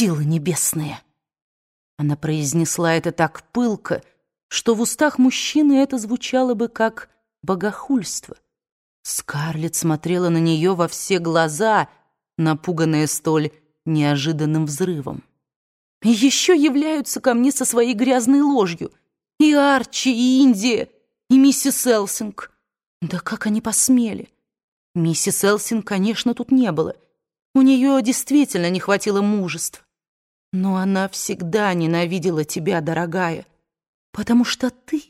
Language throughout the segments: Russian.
силы небесные!» Она произнесла это так пылко, что в устах мужчины это звучало бы как богохульство. Скарлетт смотрела на нее во все глаза, напуганная столь неожиданным взрывом. И еще являются ко мне со своей грязной ложью. И Арчи, и Индия, и миссис Элсинг. Да как они посмели? Миссис Элсинг, конечно, тут не было. У нее действительно не хватило мужества. Но она всегда ненавидела тебя, дорогая, потому что ты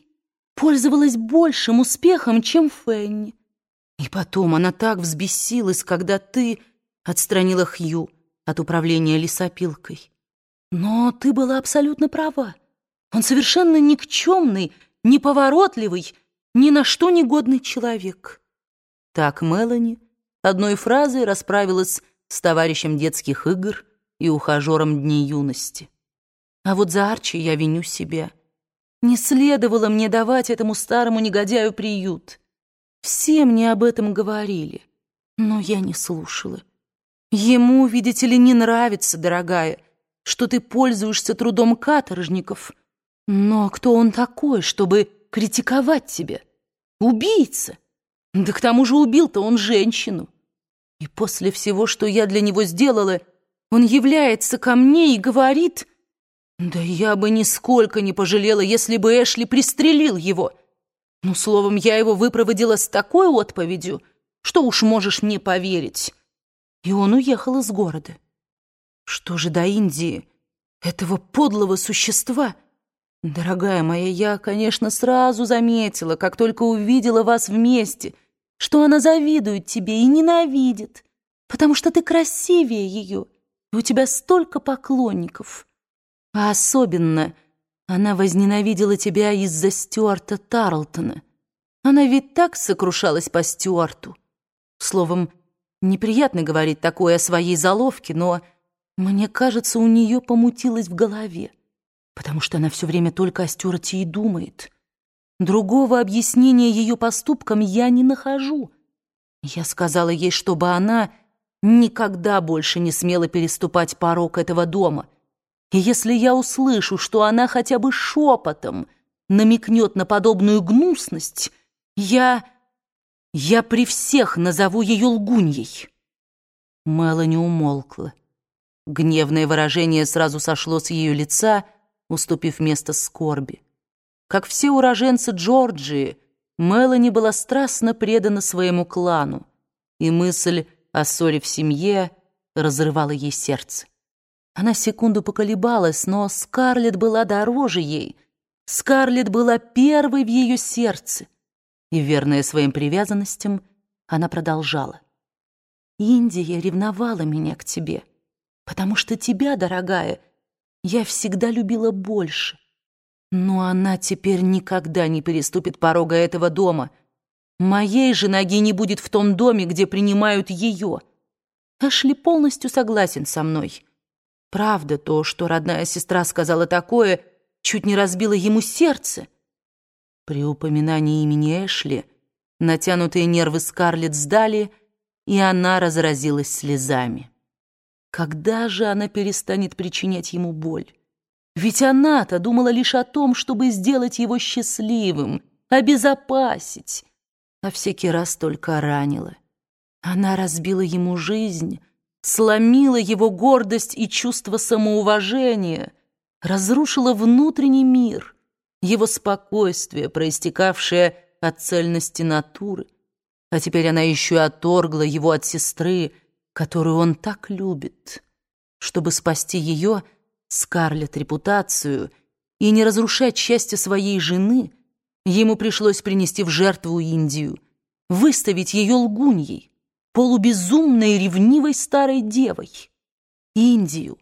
пользовалась большим успехом, чем Фенни. И потом она так взбесилась, когда ты отстранила Хью от управления лесопилкой. Но ты была абсолютно права. Он совершенно никчемный, неповоротливый, ни на что негодный человек. Так Мелани одной фразой расправилась с товарищем детских игр и ухажером дней юности. А вот за Арчи я виню себя. Не следовало мне давать этому старому негодяю приют. Все мне об этом говорили, но я не слушала. Ему, видите ли, не нравится, дорогая, что ты пользуешься трудом каторжников. Но кто он такой, чтобы критиковать тебя? Убийца! Да к тому же убил-то он женщину. И после всего, что я для него сделала, он является ко мне и говорит... Да я бы нисколько не пожалела, если бы Эшли пристрелил его. Ну, словом, я его выпроводила с такой отповедью, что уж можешь мне поверить. И он уехал из города. Что же до Индии, этого подлого существа? Дорогая моя, я, конечно, сразу заметила, как только увидела вас вместе — что она завидует тебе и ненавидит, потому что ты красивее ее, и у тебя столько поклонников. А особенно она возненавидела тебя из-за Стюарта Тарлтона. Она ведь так сокрушалась по Стюарту. Словом, неприятно говорить такое о своей заловке, но мне кажется, у нее помутилось в голове, потому что она все время только о Стюарте и думает». Другого объяснения ее поступкам я не нахожу. Я сказала ей, чтобы она никогда больше не смела переступать порог этого дома. И если я услышу, что она хотя бы шепотом намекнет на подобную гнусность, я... я при всех назову ее лгуньей. Мелани умолкла. Гневное выражение сразу сошло с ее лица, уступив место скорби. Как все уроженцы Джорджии, Мелани была страстно предана своему клану, и мысль о ссоре в семье разрывала ей сердце. Она секунду поколебалась, но Скарлетт была дороже ей. Скарлетт была первой в ее сердце. И, верная своим привязанностям, она продолжала. «Индия ревновала меня к тебе, потому что тебя, дорогая, я всегда любила больше. Но она теперь никогда не переступит порога этого дома. Моей же ноги не будет в том доме, где принимают ее. Эшли полностью согласен со мной. Правда то, что родная сестра сказала такое, чуть не разбило ему сердце. При упоминании имени Эшли натянутые нервы Скарлетт сдали, и она разразилась слезами. Когда же она перестанет причинять ему боль? Ведь она-то думала лишь о том, чтобы сделать его счастливым, обезопасить, а всякий раз только ранила. Она разбила ему жизнь, сломила его гордость и чувство самоуважения, разрушила внутренний мир, его спокойствие, проистекавшее от цельности натуры. А теперь она еще и отторгла его от сестры, которую он так любит. Чтобы спасти ее — Скарлетт репутацию и не разрушать счастье своей жены, ему пришлось принести в жертву Индию, выставить ее лгуньей, полубезумной ревнивой старой девой. Индию,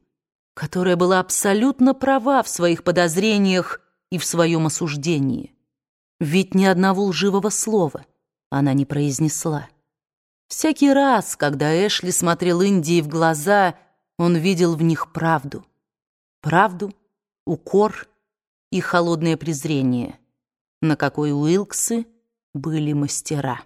которая была абсолютно права в своих подозрениях и в своем осуждении. Ведь ни одного лживого слова она не произнесла. Всякий раз, когда Эшли смотрел Индии в глаза, он видел в них правду правду, укор и холодное презрение, на какой Уилксы были мастера.